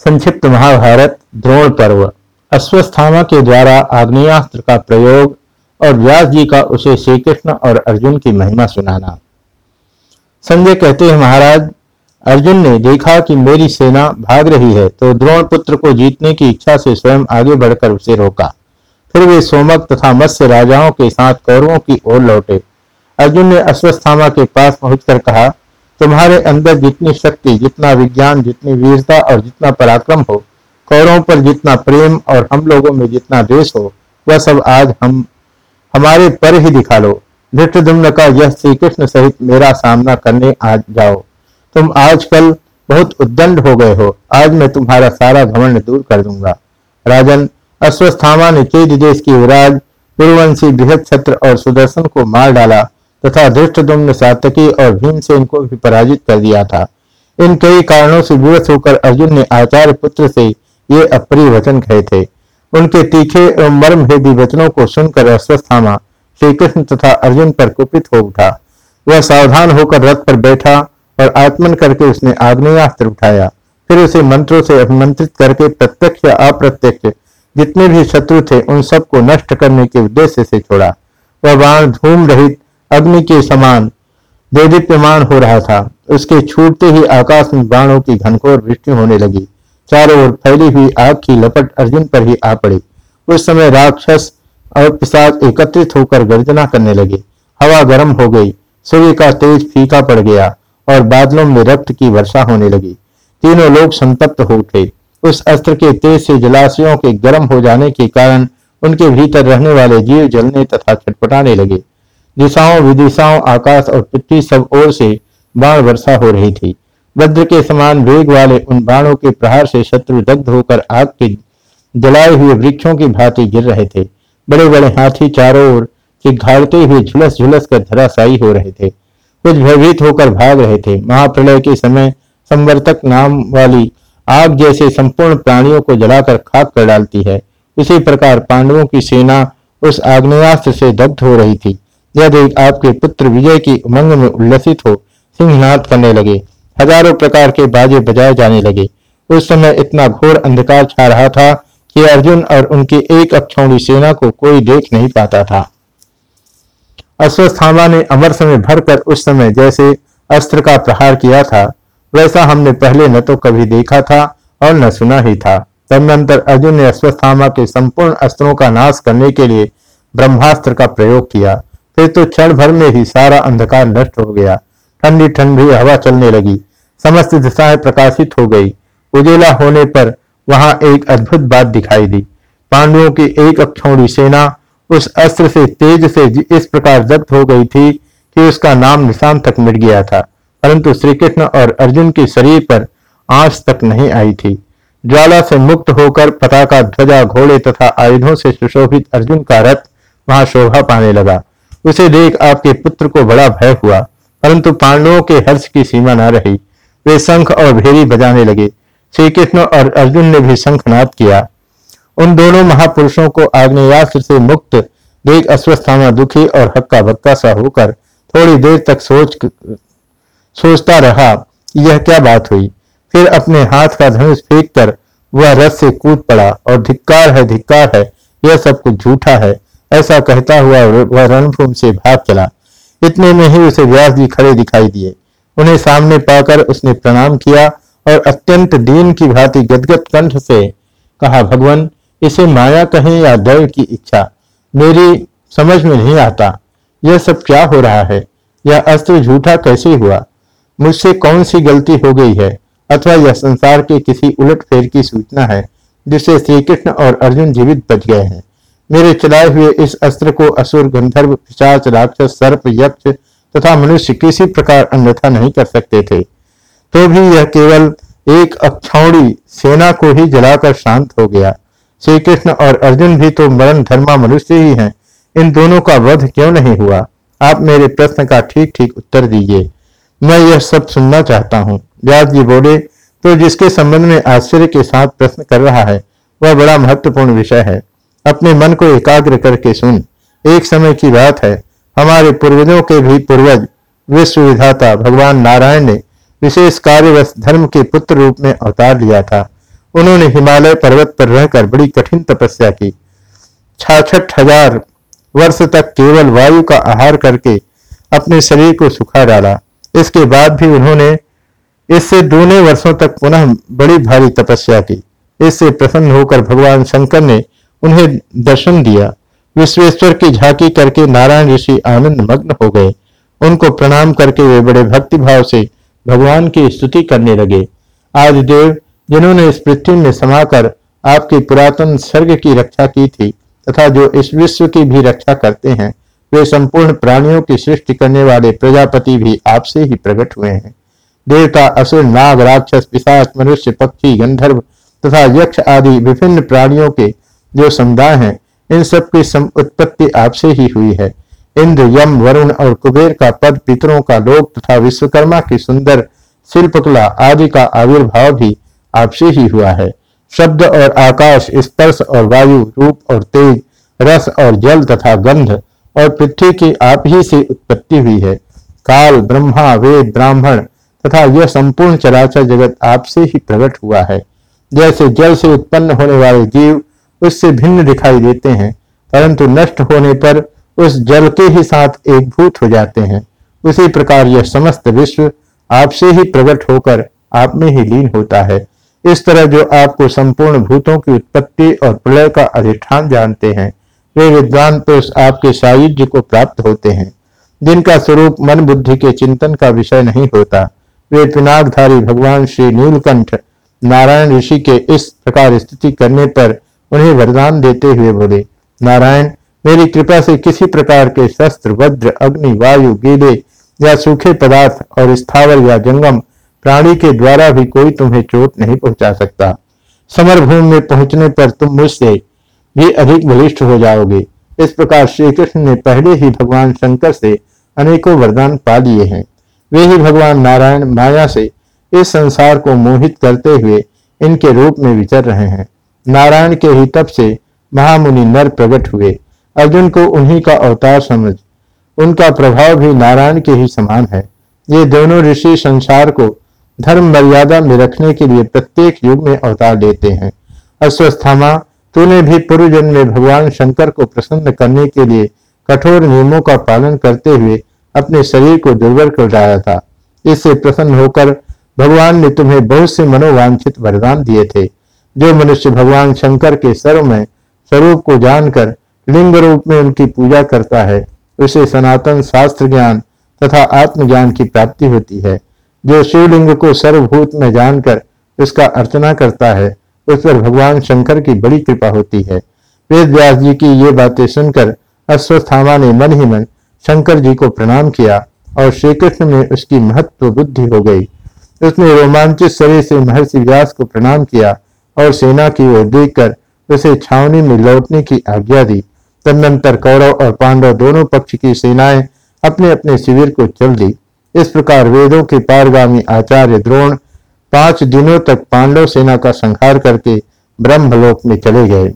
संक्षिप्त महाभारत, द्रोण पर्व। अश्वस्थामा के द्वारा आग्नेयास्त्र का प्रयोग और व्यास जी का उसे श्री कृष्ण और अर्जुन की महिमा सुनाना। संजय कहते हैं, महाराज, अर्जुन ने देखा कि मेरी सेना भाग रही है तो द्रोण पुत्र को जीतने की इच्छा से स्वयं आगे बढ़कर उसे रोका। फिर वे सोमक तथा मत्स्य राजाओं के साथ कौरवों की ओर लौटे। अर्जुन ने अश्वस्थामा के पास पहुंचकर कहा तुम्हारे अंदर जितनी शक्ति, जितना विज्ञान, जितनी वीरता और जितना पराक्रम हो कौरों पर जितना प्रेम और हम लोगों में जितना देश हो, वह सब आज हम, हमारे पर ही दिखा लो। धृष्टुम्न का यह श्री कृष्ण सहित मेरा सामना करने आ जाओ। तुम आजकल बहुत उद्दंड हो गए हो। आज मैं तुम्हारा सारा घमंड दूर कर दूँगा। राजन, अश्वस्थामा ने चेद देश की युवराज पूर्ववंशी बृहद छत्र और सुदर्शन को मार डाला। तथा धृष्टदुम्न सातकी और भीमसेन को भी पराजित कर दिया था। इन कई कारणों से विवश होकर अर्जुन ने आचार्य पुत्र से ये अप्रिय वचन कहे थे। उनके तीखे एवं मर्मभेदी वचनों को सुनकर अस्वस्थामा श्री कृष्ण तथा अर्जुन पर कुपित हो उठा। वह सावधान होकर रथ पर बैठा और आत्मन करके उसने आग्नेयास्त्र उठाया। फिर उसे मंत्रों से अभिमंत्रित करके प्रत्यक्ष या अप्रत्यक्ष जितने भी शत्रु थे उन सबको नष्ट करने के उद्देश्य से छोड़ा। वह बाण धूम रहित अग्नि के समान देदीप्यमान हो रहा था। उसके छूटते ही आकाश में बाणों की घनघोर वृष्टि होने लगी। चारों ओर फैली हुई आग की लपट अर्जुन पर ही आ पड़ी। उस समय राक्षस और पिशाच एकत्रित होकर गर्जना करने लगे। हवा गर्म हो गई। सूर्य का तेज फीका पड़ गया और बादलों में रक्त की वर्षा होने लगी। तीनों लोग संतप्त हो उठे। उस अस्त्र के तेज से जलाशयों के गर्म हो जाने के कारण उनके भीतर रहने वाले जीव जलने तथा छटपटाने लगे। दिशाओं, विदिशाओं, आकाश और पृथ्वी सब ओर से बाण वर्षा हो रही थी। वज्र के समान वेग वाले उन बाणों के प्रहार से शत्रु दग्ध होकर आग के जलाए हुए वृक्षों की भांति गिर रहे थे। बड़े बड़े हाथी चारों ओर से घाड़ते हुए झुलस झुलस कर धराशायी हो रहे थे। कुछ भयभीत होकर भाग रहे थे। महाप्रलय के समय संवर्तक नाम वाली आग जैसे संपूर्ण प्राणियों को जलाकर खाक कर डालती है। इसी प्रकार पांडवों की सेना उस आग्नेयास्त्र से दग्ध हो रही थी। यह देख आपके पुत्र विजय की उमंग में उल्लसित हो सिंहनाथ करने लगे। हज़ारों प्रकार के बाजे बजाए जाने लगे। उस समय इतना घोर अंधकार छा रहा था कि अर्जुन और उनकी एक अक्षौणी सेना को कोई देख नहीं पाता था। अश्वस्थामा ने अमर समय भरकर उस समय जैसे अस्त्र का प्रहार किया था, वैसा हमने पहले न तो कभी देखा था और न सुना ही था। तदनंतर अर्जुन ने अश्वस्थामा के संपूर्ण अस्त्रों का नाश करने के लिए ब्रह्मास्त्र का प्रयोग किया। फिर तो क्षण भर में ही सारा अंधकार नष्ट हो गया। ठंडी ठंडी हवा चलने लगी। समस्त दिशाएँ प्रकाशित हो गई। उजेला होने पर वहाँ एक अद्भुत बात दिखाई दी। पांडवों की एक अक्षौड़ी सेना उस अस्त्र से तेज से इस प्रकार जब्त हो गई थी कि उसका नाम निशान तक मिट गया था। परंतु श्री कृष्ण और अर्जुन के शरीर पर आँच तक नहीं आई थी। ज्वाला से मुक्त होकर पताका ध्वजा घोड़े तथा आयुधों से सुशोभित अर्जुन का रथ वहाँ शोभा पाने लगा। उसे देख आपके पुत्र को बड़ा भय हुआ, परंतु पांडवों के हर्ष की सीमा न रही। वे शंख और भेरी बजाने लगे। श्री कृष्ण और अर्जुन ने भी शंखनाद किया। उन दोनों महापुरुषों को आग्नेयास्त्र से मुक्त, देख अस्वस्थाना दुखी और हक्का बक्का सा होकर थोड़ी देर तक सोच सोचता रहा, यह क्या बात हुई? फिर अपने हाथ का धनुष फेंक कर वह रस से कूद पड़ा और धिक्कार है धिक्कार है, यह सब कुछ झूठा है। ऐसा कहता हुआ वह रणभूमि से भाग चला। इतने में ही उसे व्यास जी खड़े दिखाई दिए। उन्हें सामने पाकर उसने प्रणाम किया और अत्यंत दीन की भांति गदगद कंठ से कहा, भगवान, इसे माया कहें या दैव की इच्छा? मेरी समझ में नहीं आता। यह सब क्या हो रहा है? यह अस्त्र झूठा कैसे हुआ? मुझसे कौन सी गलती हो गई है? अथवा यह संसार के किसी उलट फेर की सूचना है जिससे श्री कृष्ण और अर्जुन जीवित बच गए हैं? मेरे चलाए हुए इस अस्त्र को असुर, गंधर्व, पिशाच, राक्षस, सर्प, यक्ष तथा मनुष्य किसी प्रकार अन्यथा नहीं कर सकते थे। तो भी यह केवल एक अक्षौड़ी सेना को ही जलाकर शांत हो गया। श्री कृष्ण और अर्जुन भी तो मरण धर्मा मनुष्य ही हैं। इन दोनों का वध क्यों नहीं हुआ? आप मेरे प्रश्न का ठीक ठीक उत्तर दीजिए। मैं यह सब सुनना चाहता हूँ। व्यास जी बोले तो जिसके संबंध में आश्चर्य के साथ प्रश्न कर रहा है, वह बड़ा महत्वपूर्ण विषय है। अपने मन को एकाग्र करके सुन। एक समय की बात है। हमारे पूर्वजों के भी पूर्वज विश्व विधाता भगवान नारायण ने विशेष कार्यवश धर्म के पुत्र रूप में अवतार लिया था। उन्होंने हिमालय पर्वत पर रहकर बड़ी कठिन तपस्या की। छाछठ हज़ार वर्ष तक केवल वायु का आहार करके अपने शरीर को सुखा डाला। इसके बाद भी उन्होंने इससे दोनों वर्षों तक पुनः बड़ी भारी तपस्या की। इससे प्रसन्न होकर भगवान शंकर ने उन्हें दर्शन दिया। विश्वेश्वर की झांकी करके नारायण ऋषि आनंद मग्न हो गए। उनको प्रणाम करके वे बड़े भक्ति भाव से भगवान की स्तुति करने लगे। आज देव जिन्होंने इस पृथ्वी में समाकर आपकी पुरातन स्वर्ग की रक्षा की थी, तथा जो इस विश्व की भी रक्षा करते हैं, वे संपूर्ण प्राणियों की सृष्टि करने वाले प्रजापति भी आपसे ही प्रकट हुए हैं। देवता, असुर, नाग, राक्षस, पिशाच, मनुष्य, पक्षी, गंधर्व तथा यक्ष आदि विभिन्न प्राणियों के जो समुदाय हैं, इन सब की सम उत्पत्ति आपसे ही हुई है। इंद्र, यम, वरुण और कुबेर का पद पितरों का लोक तथा विश्वकर्मा की सुंदर शिल्पकला आदि का आविर्भाव भी आपसे ही हुआ है। शब्द और आकाश, स्पर्श और वायु, रूप और तेज, रस और जल तथा गंध और पृथ्वी की आप ही से उत्पत्ति हुई है। काल, ब्रह्मा, वेद, ब्राह्मण तथा यह संपूर्ण चराचर जगत आपसे ही प्रकट हुआ है। जैसे जल से उत्पन्न होने वाले जीव उससे भिन्न दिखाई देते हैं, परंतु नष्ट होने पर उस जल के ही साथ एक भूत हो जाते हैं। उसी प्रकार यह समस्त विश्व आपसे ही प्रकट होकर आप में ही लीन होता है। इस तरह जो आपको संपूर्ण भूतों की उत्पत्ति और प्रलय का अधिष्ठान जानते हैं, वे विद्वान पुरुष आपके सायुज्य को प्राप्त होते हैं। जिनका स्वरूप मन बुद्धि के चिंतन का विषय नहीं होता, वे पिनाकधारी भगवान श्री नीलकंठ नारायण ऋषि के इस प्रकार स्थिति करने पर उन्हें वरदान देते हुए बोले, नारायण, मेरी कृपा से किसी प्रकार के शस्त्र, वज्र, अग्नि, वायु, गीले या सूखे पदार्थ और स्थावर या जंगम प्राणी के द्वारा भी कोई तुम्हें चोट नहीं पहुँचा सकता। समर भूमि में पहुँचने पर तुम मुझसे भी अधिक बलिष्ठ हो जाओगे। इस प्रकार श्री कृष्ण ने पहले ही भगवान शंकर से अनेकों वरदान पा लिए हैं। वे ही भगवान नारायण माया से इस संसार को मोहित करते हुए इनके रूप में विचर रहे हैं। नारायण के ही तप से महामुनि नर प्रकट हुए। अर्जुन को उन्हीं का अवतार समझ। उनका प्रभाव भी नारायण के ही समान है। ये दोनों ऋषि संसार को धर्म मर्यादा में रखने के लिए प्रत्येक युग में अवतार लेते हैं। अश्वस्थामा, तूने भी पूर्व जन्म में भगवान शंकर को प्रसन्न करने के लिए कठोर नियमों का पालन करते हुए अपने शरीर को दुर्बल कर डाला था। इससे प्रसन्न होकर भगवान ने तुम्हें बहुत से मनोवांछित वरदान दिए थे। जो मनुष्य भगवान शंकर के सर्व में स्वरूप को जानकर लिंग रूप में उनकी पूजा करता है, उसे सनातन शास्त्र ज्ञान तथा आत्मज्ञान की प्राप्ति होती है। जो शिवलिंग को सर्वभूत में जानकर उसका अर्चना करता है, उस पर भगवान शंकर की बड़ी कृपा होती है। वेद व्यास जी की ये बातें सुनकर अश्वस्थामा ने मन ही मन शंकर जी को प्रणाम किया और श्री कृष्ण में उसकी महत्व बुद्धि हो गई। उसने रोमांचित शरीर से महर्षि व्यास को प्रणाम किया और सेना की ओर देखकर उसे छावनी में लौटने की आज्ञा दी। तदनंतर कौरव और पांडव दोनों पक्ष की सेनाएँ अपने अपने शिविर को चल दी। इस प्रकार वेदों के पारगामी आचार्य द्रोण पाँच दिनों तक पांडव सेना का संहार करके ब्रह्मलोक में चले गए।